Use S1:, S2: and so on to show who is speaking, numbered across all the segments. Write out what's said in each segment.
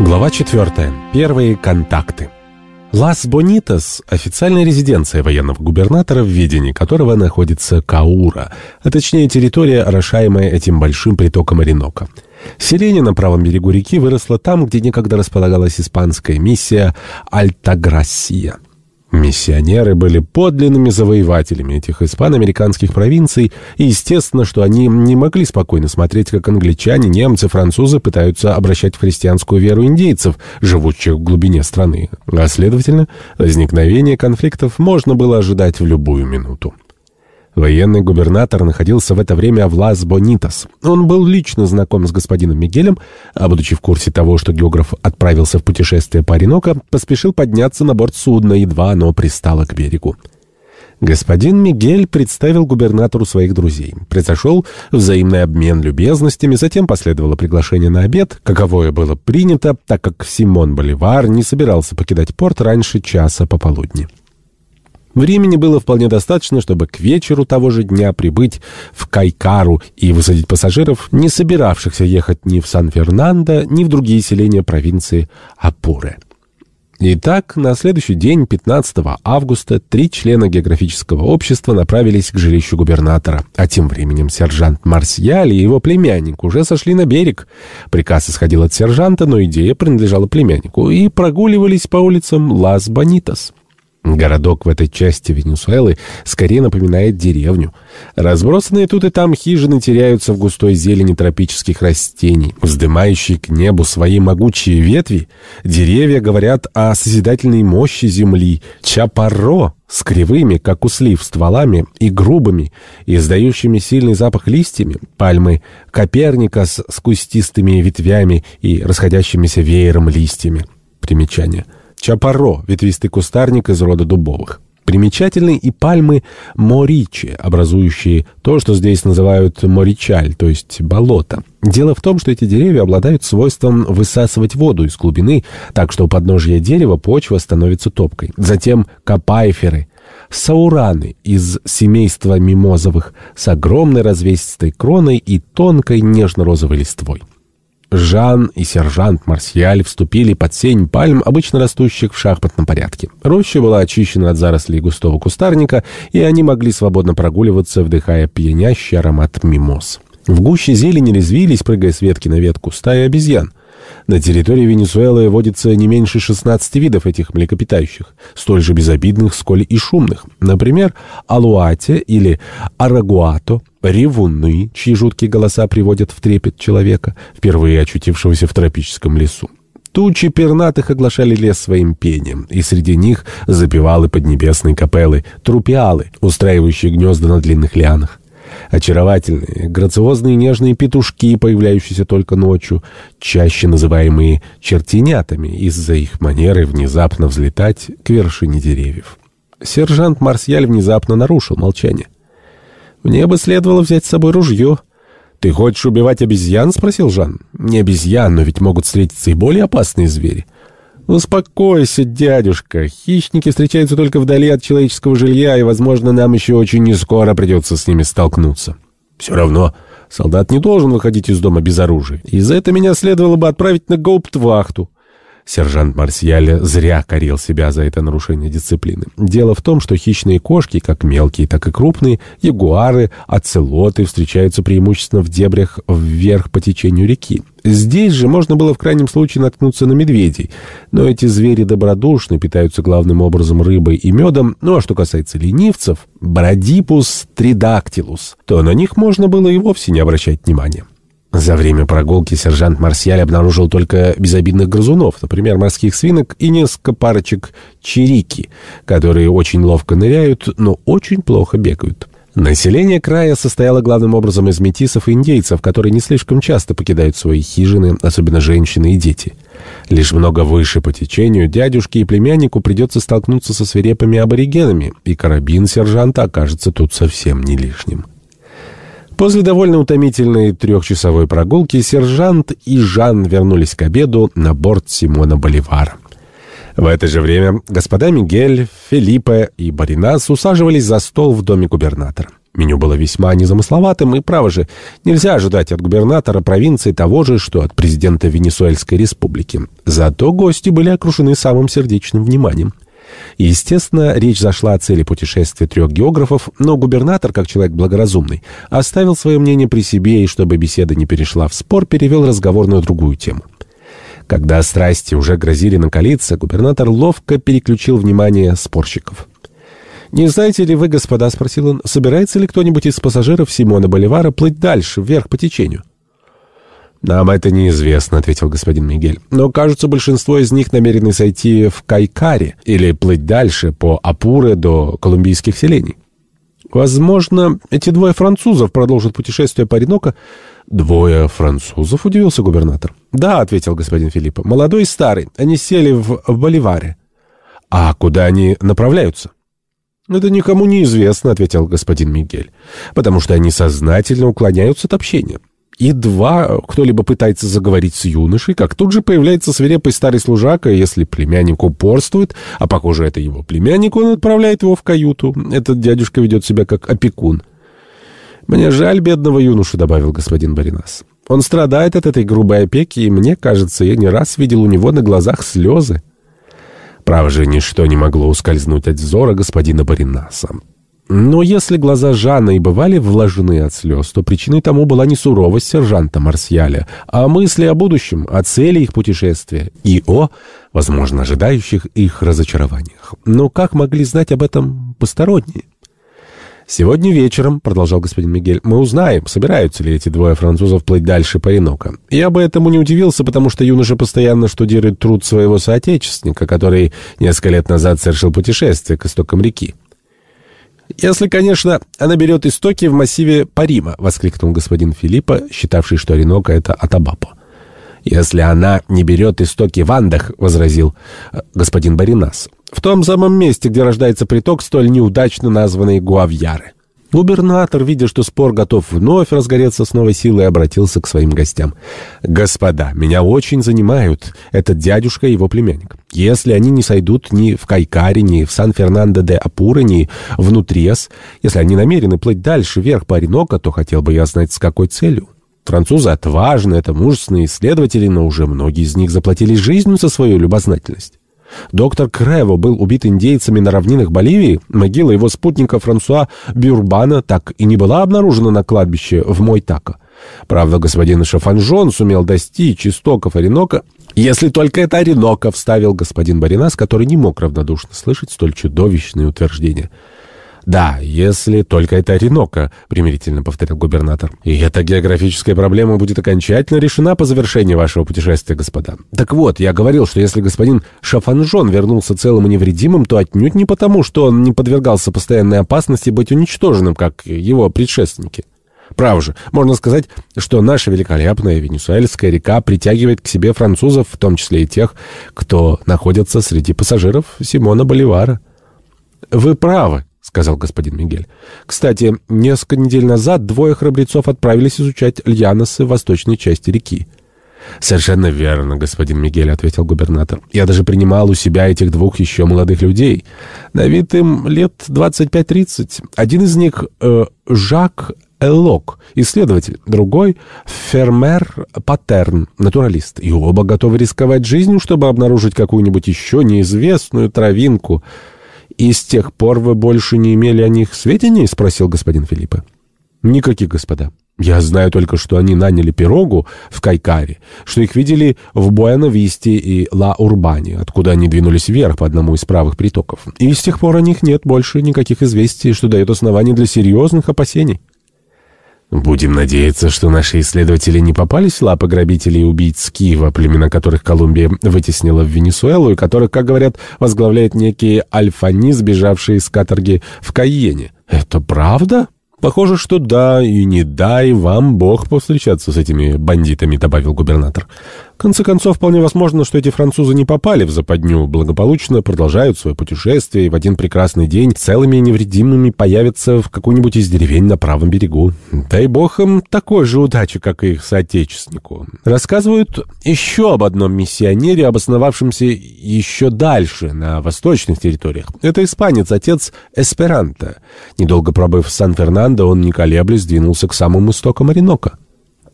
S1: Глава 4. Первые контакты. Лас-Бонитас – официальная резиденция военного губернатора, в ведении которого находится Каура, а точнее территория, орошаемая этим большим притоком Оренока. Селение на правом берегу реки выросло там, где некогда располагалась испанская миссия Альтаграссия – Миссионеры были подлинными завоевателями этих испано-американских провинций, и естественно, что они не могли спокойно смотреть, как англичане, немцы, французы пытаются обращать в христианскую веру индейцев, живущих в глубине страны. А следовательно, возникновение конфликтов можно было ожидать в любую минуту. Военный губернатор находился в это время в Лас-Бонитас. Он был лично знаком с господином Мигелем, а будучи в курсе того, что географ отправился в путешествие по Ореноко, поспешил подняться на борт судна, едва оно пристало к берегу. Господин Мигель представил губернатору своих друзей. Произошел взаимный обмен любезностями, затем последовало приглашение на обед, каковое было принято, так как Симон Боливар не собирался покидать порт раньше часа пополудни. Времени было вполне достаточно, чтобы к вечеру того же дня прибыть в Кайкару и высадить пассажиров, не собиравшихся ехать ни в Сан-Фернандо, ни в другие селения провинции Апуре. Итак, на следующий день, 15 августа, три члена географического общества направились к жилищу губернатора, а тем временем сержант Марсиаль и его племянник уже сошли на берег. Приказ исходил от сержанта, но идея принадлежала племяннику, и прогуливались по улицам Лас-Бонитас. Городок в этой части Венесуэлы скорее напоминает деревню. Разбросанные тут и там хижины теряются в густой зелени тропических растений, вздымающие к небу свои могучие ветви. Деревья говорят о созидательной мощи земли. Чапаро с кривыми, как у стволами и грубыми, издающими сильный запах листьями, пальмы Коперникас с кустистыми ветвями и расходящимися веером листьями. Примечание – Чапаро, ветвистый кустарник из рода дубовых. Примечательны и пальмы моричи, образующие то, что здесь называют моричаль, то есть болото. Дело в том, что эти деревья обладают свойством высасывать воду из глубины, так что у подножия дерева почва становится топкой. Затем капайферы, саураны из семейства мимозовых с огромной развесистой кроной и тонкой нежно-розовой листвой. Жан и сержант Марсиаль вступили под сень пальм, обычно растущих в шахматном порядке. Роща была очищена от зарослей густого кустарника, и они могли свободно прогуливаться, вдыхая пьянящий аромат мимоз. В гуще зелени резвились, прыгая с ветки на ветку, стаи обезьян. На территории Венесуэлы водится не меньше 16 видов этих млекопитающих, столь же безобидных, сколь и шумных. Например, алуате или арагуато, ревуны, чьи жуткие голоса приводят в трепет человека, впервые очутившегося в тропическом лесу. Тучи пернатых оглашали лес своим пением, и среди них запевалы поднебесные капеллы, трупиалы, устраивающие гнезда на длинных лианах. Очаровательные, грациозные нежные петушки, появляющиеся только ночью, чаще называемые чертенятами из-за их манеры внезапно взлетать к вершине деревьев. Сержант Марсиаль внезапно нарушил молчание. «Мне бы следовало взять с собой ружье». «Ты хочешь убивать обезьян?» — спросил Жан. «Не обезьян, но ведь могут встретиться и более опасные звери». «Успокойся, дядюшка. Хищники встречаются только вдали от человеческого жилья, и, возможно, нам еще очень не скоро придется с ними столкнуться. Все равно, солдат не должен выходить из дома без оружия, и за это меня следовало бы отправить на гауптвахту». Сержант Марсиаль зря корил себя за это нарушение дисциплины. Дело в том, что хищные кошки, как мелкие, так и крупные, ягуары, оцелоты встречаются преимущественно в дебрях вверх по течению реки. Здесь же можно было в крайнем случае наткнуться на медведей, но эти звери добродушны, питаются главным образом рыбой и медом, ну а что касается ленивцев, бродипус тридактилус, то на них можно было и вовсе не обращать внимания. За время прогулки сержант Марсиаль обнаружил только безобидных грызунов, например, морских свинок и несколько парочек чирики, которые очень ловко ныряют, но очень плохо бегают. Население края состояло главным образом из метисов и индейцев, которые не слишком часто покидают свои хижины, особенно женщины и дети. Лишь много выше по течению дядюшке и племяннику придется столкнуться со свирепыми аборигенами, и карабин сержанта окажется тут совсем не лишним. После довольно утомительной трехчасовой прогулки сержант и Жан вернулись к обеду на борт Симона Боливара. В это же время господа Мигель, Филиппе и Баринас усаживались за стол в доме губернатора. Меню было весьма незамысловатым, и, право же, нельзя ожидать от губернатора провинции того же, что от президента Венесуэльской республики. Зато гости были окружены самым сердечным вниманием. Естественно, речь зашла о цели путешествия трех географов, но губернатор, как человек благоразумный, оставил свое мнение при себе и, чтобы беседа не перешла в спор, перевел разговор на другую тему. Когда страсти уже грозили накалиться, губернатор ловко переключил внимание спорщиков. «Не знаете ли вы, господа, — спросил он, — собирается ли кто-нибудь из пассажиров Симона Боливара плыть дальше, вверх по течению?» «Нам это неизвестно», — ответил господин Мигель. «Но, кажется, большинство из них намерены сойти в Кайкаре или плыть дальше по Апуре до колумбийских селений». «Возможно, эти двое французов продолжат путешествие по Оренока». «Двое французов?» — удивился губернатор. «Да», — ответил господин Филиппа. «Молодой и старый. Они сели в, в Боливаре». «А куда они направляются?» «Это никому не известно», — ответил господин Мигель. «Потому что они сознательно уклоняются от общения». Едва кто-либо пытается заговорить с юношей, как тут же появляется свирепый старый служака, если племянник упорствует, а похоже, это его племянник, он отправляет его в каюту. Этот дядюшка ведет себя как опекун. «Мне жаль бедного юношу», — добавил господин Баринас. «Он страдает от этой грубой опеки, и мне кажется, я не раз видел у него на глазах слезы». Право же, ничто не могло ускользнуть от взора господина Баринаса. Но если глаза Жанны и бывали влажены от слез, то причиной тому была не суровость сержанта Марсьяля, а мысли о будущем, о цели их путешествия и о, возможно, ожидающих их разочарованиях. Но как могли знать об этом посторонние? «Сегодня вечером», — продолжал господин Мигель, — «мы узнаем, собираются ли эти двое французов плыть дальше по Инока. Я бы этому не удивился, потому что юноша постоянно штудирует труд своего соотечественника, который несколько лет назад совершил путешествие к истокам реки. «Если, конечно, она берет истоки в массиве Парима», — воскликнул господин Филиппа, считавший, что Оренока — это Атабапо. «Если она не берет истоки в Андах», — возразил э, господин Баринас, «в том самом месте, где рождается приток, столь неудачно названный Гуавьяры». Губернатор, видя, что спор готов вновь разгореться с новой силой, обратился к своим гостям. «Господа, меня очень занимают этот дядюшка и его племянник. Если они не сойдут ни в Кайкаре, ни в Сан-Фернандо-де-Апуре, ни в Нутрес, если они намерены плыть дальше вверх по Оренока, то хотел бы я знать, с какой целью. Французы отважны, это мужественные исследователи, но уже многие из них заплатили жизнью за свою любознательность. Доктор Крево был убит индейцами на равнинах Боливии. Могила его спутника Франсуа Бюрбана так и не была обнаружена на кладбище в Мойтако. Правда, господин Шафанжон сумел достичь истоков Оренока, если только это Оренока, вставил господин Баринас, который не мог равнодушно слышать столь чудовищные утверждения. «Да, если только это Оренока», — примирительно повторил губернатор. «И эта географическая проблема будет окончательно решена по завершении вашего путешествия, господа. Так вот, я говорил, что если господин Шафанжон вернулся целым и невредимым, то отнюдь не потому, что он не подвергался постоянной опасности быть уничтоженным, как его предшественники». Право же, можно сказать, что наша великолепная Венесуэльская река притягивает к себе французов, в том числе и тех, кто находится среди пассажиров Симона Боливара. «Вы правы», — сказал господин Мигель. «Кстати, несколько недель назад двое храбрецов отправились изучать льяносы в восточной части реки». «Совершенно верно, господин Мигель», — ответил губернатор. «Я даже принимал у себя этих двух еще молодых людей. На вид им лет 25-30. Один из них э, — Жак Эллок, исследователь, другой — Фермер Паттерн, натуралист. И оба готовы рисковать жизнью, чтобы обнаружить какую-нибудь еще неизвестную травинку». «И с тех пор вы больше не имели о них сведений?» — спросил господин Филиппа. «Никаких, господа». Я знаю только, что они наняли пирогу в Кайкаре, что их видели в Буэна-Висте и Ла-Урбане, откуда они двинулись вверх по одному из правых притоков. И с тех пор о них нет больше никаких известий, что дает оснований для серьезных опасений. Будем надеяться, что наши исследователи не попались в лапы грабителей и убийц Киева, племена которых Колумбия вытеснила в Венесуэлу и которых, как говорят, возглавляет некий альфани, сбежавший из каторги в Кайене. Это правда? «Похоже, что да, и не дай вам Бог повстречаться с этими бандитами», — добавил губернатор. Конце концов, вполне возможно, что эти французы не попали в западню, благополучно продолжают свое путешествие и в один прекрасный день целыми и невредимыми появятся в какой-нибудь из деревень на правом берегу. Дай бог им такой же удачи, как и их соотечественнику. Рассказывают еще об одном миссионере, обосновавшемся еще дальше, на восточных территориях. Это испанец, отец Эсперанто. Недолго пробыв в Сан-Фернандо, он, не колеблясь, двинулся к самым истокам Оренока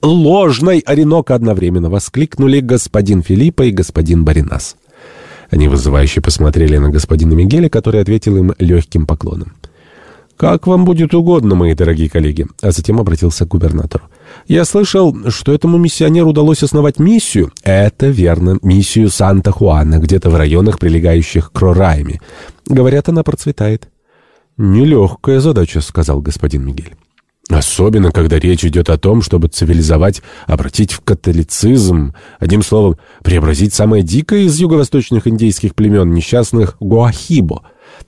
S1: ложной Оренока одновременно воскликнули господин Филиппа и господин Баринас. Они вызывающе посмотрели на господина Мигеля, который ответил им легким поклоном. «Как вам будет угодно, мои дорогие коллеги», а затем обратился к губернатору. «Я слышал, что этому миссионеру удалось основать миссию». «Это верно, миссию Санта-Хуана, где-то в районах, прилегающих к Рорайме. Говорят, она процветает». «Нелегкая задача», — сказал господин Мигель. Особенно, когда речь идет о том, чтобы цивилизовать, обратить в католицизм, одним словом, преобразить самое дикое из юго-восточных индейских племен, несчастных Гуахибо.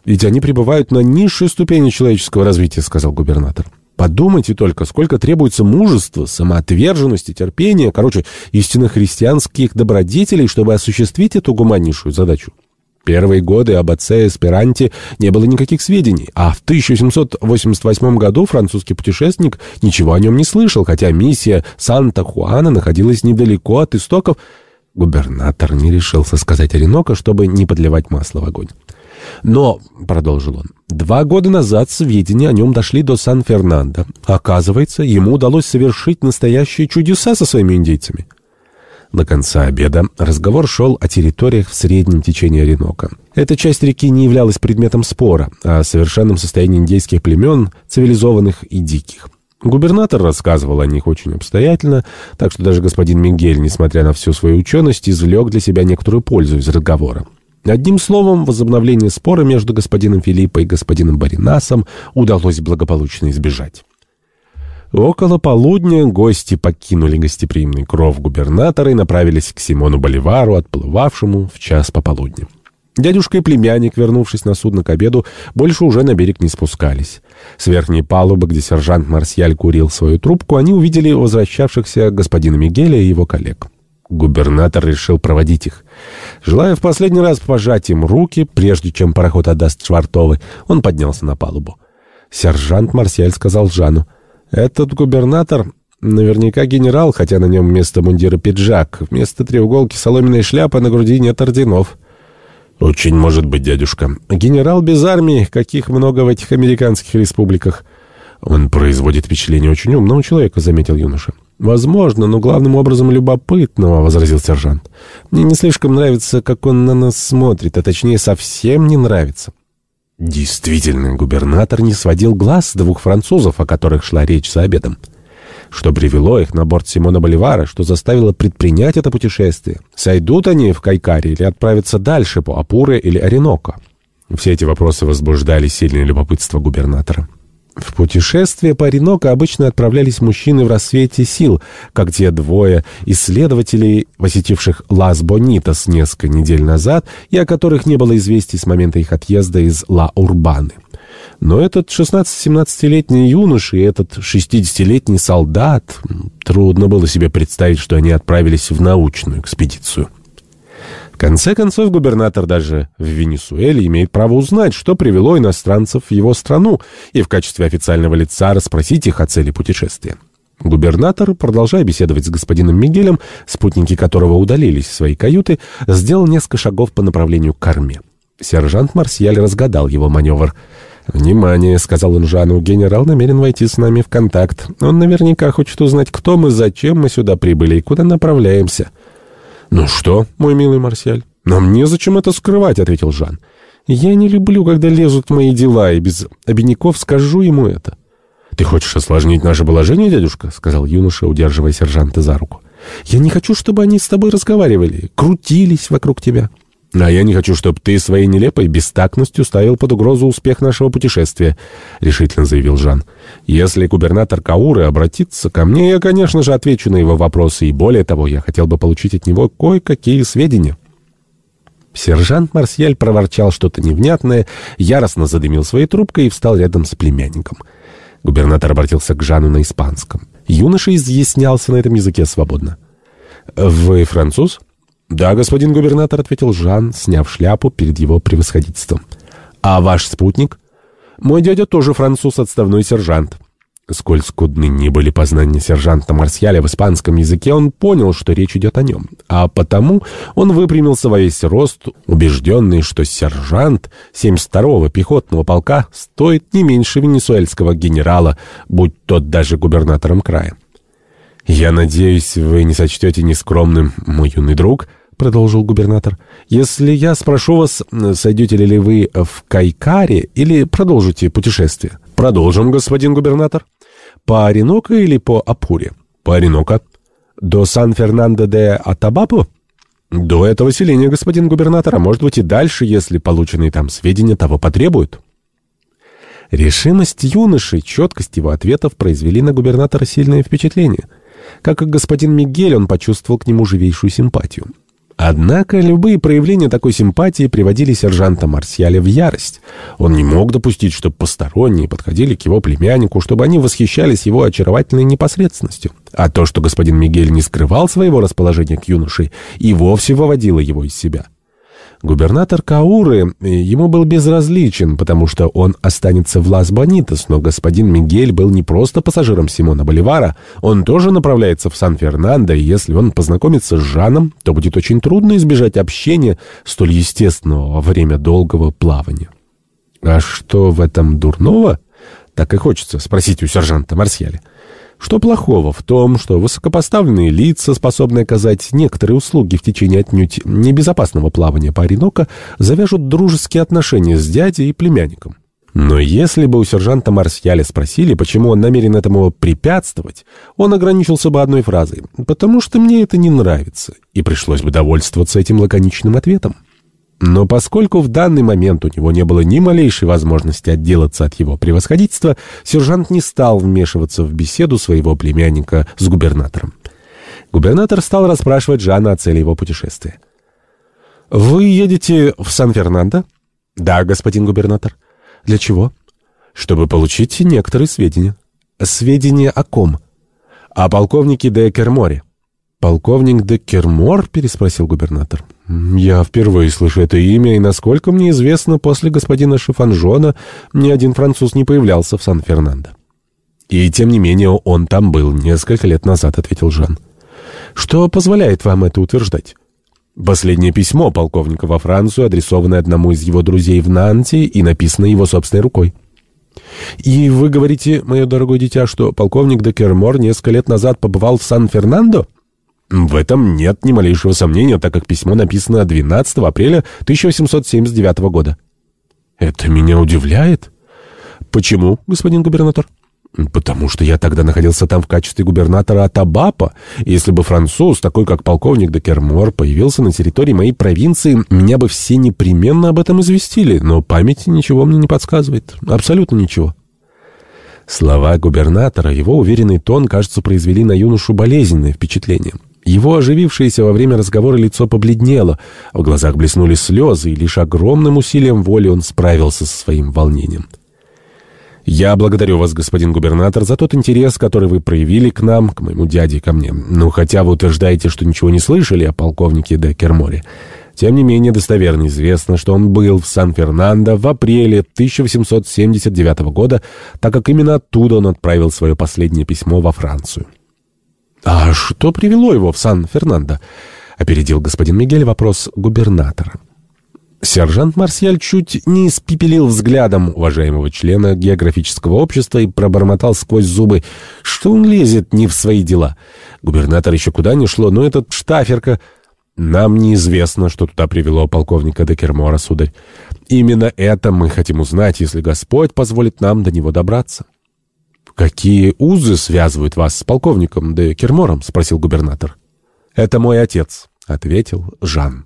S1: Ведь они пребывают на низшей ступени человеческого развития, сказал губернатор. Подумайте только, сколько требуется мужества, самоотверженности, терпения, короче, истинно христианских добродетелей, чтобы осуществить эту гуманнейшую задачу. Первые годы об отце Эсперанте не было никаких сведений, а в 1788 году французский путешественник ничего о нем не слышал, хотя миссия Санта-Хуана находилась недалеко от истоков. Губернатор не решился сказать Оренока, чтобы не подливать масло в огонь. «Но», — продолжил он, — «два года назад сведения о нем дошли до Сан-Фернандо. Оказывается, ему удалось совершить настоящие чудеса со своими индейцами». До конца обеда разговор шел о территориях в среднем течении Оренока. Эта часть реки не являлась предметом спора, а о совершенном состоянии индейских племен, цивилизованных и диких. Губернатор рассказывал о них очень обстоятельно, так что даже господин Мигель, несмотря на всю свою ученость, извлек для себя некоторую пользу из разговора. Одним словом, возобновление спора между господином Филиппой и господином Баринасом удалось благополучно избежать. Около полудня гости покинули гостеприимный кров губернатора и направились к Симону Боливару, отплывавшему в час пополудни. Дядюшка и племянник, вернувшись на судно к обеду, больше уже на берег не спускались. С верхней палубы, где сержант Марсиаль курил свою трубку, они увидели возвращавшихся господина Мигеля и его коллег. Губернатор решил проводить их. Желая в последний раз пожать им руки, прежде чем пароход отдаст Швартовы, он поднялся на палубу. Сержант Марсиаль сказал Жану, этот губернатор наверняка генерал, хотя на нем вместо мундира пиджак. Вместо треуголки соломенной шляпы на груди нет орденов. Очень может быть, дядюшка. Генерал без армии, каких много в этих американских республиках. Он производит впечатление очень умного человека, заметил юноша. «Возможно, но главным образом любопытного», — возразил сержант. «Мне не слишком нравится, как он на нас смотрит, а точнее совсем не нравится». Действительно, губернатор не сводил глаз с двух французов, о которых шла речь за обедом. Что привело их на борт Симона Боливара, что заставило предпринять это путешествие? Сойдут они в Кайкаре или отправятся дальше по Апуре или Ореноко? Все эти вопросы возбуждали сильное любопытство губернатора. В путешествие по Ореноко обычно отправлялись мужчины в рассвете сил, как те двое исследователей, посетивших Лас-Бонитас несколько недель назад и о которых не было известий с момента их отъезда из Ла-Урбаны. Но этот 16-17-летний юноша и этот 60-летний солдат... Трудно было себе представить, что они отправились в научную экспедицию конце концов, губернатор даже в Венесуэле имеет право узнать, что привело иностранцев в его страну, и в качестве официального лица расспросить их о цели путешествия. Губернатор, продолжая беседовать с господином Мигелем, спутники которого удалились в свои каюты, сделал несколько шагов по направлению к корме. Сержант Марсиаль разгадал его маневр. «Внимание», — сказал он Жану, — «генерал намерен войти с нами в контакт. Он наверняка хочет узнать, кто мы, зачем мы сюда прибыли и куда направляемся». «Ну что, мой милый Марсиаль, нам незачем это скрывать», — ответил Жан. «Я не люблю, когда лезут мои дела, и без обиняков скажу ему это». «Ты хочешь осложнить наше положение, дядюшка?» — сказал юноша, удерживая сержанта за руку. «Я не хочу, чтобы они с тобой разговаривали, крутились вокруг тебя». А я не хочу, чтобы ты своей нелепой бестактностью ставил под угрозу успех нашего путешествия», — решительно заявил Жан. «Если губернатор Кауры обратится ко мне, я, конечно же, отвечу на его вопросы, и более того, я хотел бы получить от него кое-какие сведения». Сержант Марсьяль проворчал что-то невнятное, яростно задымил своей трубкой и встал рядом с племянником. Губернатор обратился к Жану на испанском. Юноша изъяснялся на этом языке свободно. «Вы француз?» «Да, господин губернатор», — ответил Жан, сняв шляпу перед его превосходительством. «А ваш спутник?» «Мой дядя тоже француз, отставной сержант». Сколь скудны ни были познания сержанта Марсьяля в испанском языке, он понял, что речь идет о нем. А потому он выпрямился во весь рост, убежденный, что сержант 72-го пехотного полка стоит не меньше венесуэльского генерала, будь тот даже губернатором края. «Я надеюсь, вы не сочтете нескромным, мой юный друг», продолжил губернатор. «Если я спрошу вас, сойдете ли вы в Кайкаре или продолжите путешествие?» «Продолжим, господин губернатор». «По Оренока или по Апуре?» «По Оренока». «До Сан-Фернандо де Атабапо?» «До этого селения, господин губернатор, а может быть и дальше, если полученные там сведения того потребуют». Решимость юноши, четкость его ответов произвели на губернатора сильное впечатление. Как и господин Мигель, он почувствовал к нему живейшую симпатию. Однако любые проявления такой симпатии приводили сержанта Марсиаля в ярость. Он не мог допустить, чтобы посторонние подходили к его племяннику, чтобы они восхищались его очаровательной непосредственностью. А то, что господин Мигель не скрывал своего расположения к юноше, и вовсе выводило его из себя. Губернатор Кауры ему был безразличен, потому что он останется в Лас-Бонитас, но господин Мигель был не просто пассажиром Симона Боливара, он тоже направляется в Сан-Фернандо, и если он познакомится с Жаном, то будет очень трудно избежать общения, столь естественного во время долгого плавания. А что в этом дурного? Так и хочется спросить у сержанта Марсьяля. Что плохого в том, что высокопоставленные лица, способные оказать некоторые услуги в течение отнюдь небезопасного плавания по Оренока, завяжут дружеские отношения с дядей и племянником? Но если бы у сержанта Марсьяля спросили, почему он намерен этому препятствовать, он ограничился бы одной фразой «потому что мне это не нравится», и пришлось бы довольствоваться этим лаконичным ответом. Но поскольку в данный момент у него не было ни малейшей возможности отделаться от его превосходительства, сержант не стал вмешиваться в беседу своего племянника с губернатором. Губернатор стал расспрашивать Жана о цели его путешествия. «Вы едете в Сан-Фернандо?» «Да, господин губернатор». «Для чего?» «Чтобы получить некоторые сведения». «Сведения о ком?» «О полковнике де Керморе». «Полковник де Кермор?» — переспросил губернатор. «Я впервые слышу это имя, и, насколько мне известно, после господина Шифанжона ни один француз не появлялся в Сан-Фернандо». «И тем не менее он там был несколько лет назад», — ответил Жан. «Что позволяет вам это утверждать?» Последнее письмо полковника во Францию, адресованное одному из его друзей в Нанте и написанное его собственной рукой. «И вы говорите, мое дорогое дитя, что полковник де Кермор несколько лет назад побывал в Сан-Фернандо?» В этом нет ни малейшего сомнения, так как письмо написано 12 апреля 1879 года. Это меня удивляет. Почему, господин губернатор? Потому что я тогда находился там в качестве губернатора Атабапа. Если бы француз, такой как полковник де Кермор, появился на территории моей провинции, меня бы все непременно об этом известили, но память ничего мне не подсказывает. Абсолютно ничего. Слова губернатора, его уверенный тон, кажется, произвели на юношу болезненное впечатление. Его оживившееся во время разговора лицо побледнело, в глазах блеснули слезы, и лишь огромным усилием воли он справился со своим волнением. «Я благодарю вас, господин губернатор, за тот интерес, который вы проявили к нам, к моему дяде ко мне. Ну, хотя вы утверждаете, что ничего не слышали о полковнике де Керморе. Тем не менее, достоверно известно, что он был в Сан-Фернандо в апреле 1879 года, так как именно оттуда он отправил свое последнее письмо во Францию». «А что привело его в Сан-Фернандо?» — опередил господин Мигель вопрос губернатора. Сержант Марсиаль чуть не испепелил взглядом уважаемого члена географического общества и пробормотал сквозь зубы, что он лезет не в свои дела. Губернатор еще куда ни шло, но этот штаферка... Нам неизвестно, что туда привело полковника Декермора, сударь. Именно это мы хотим узнать, если Господь позволит нам до него добраться. «Какие узы связывают вас с полковником де Кермором?» — спросил губернатор. «Это мой отец», — ответил Жан.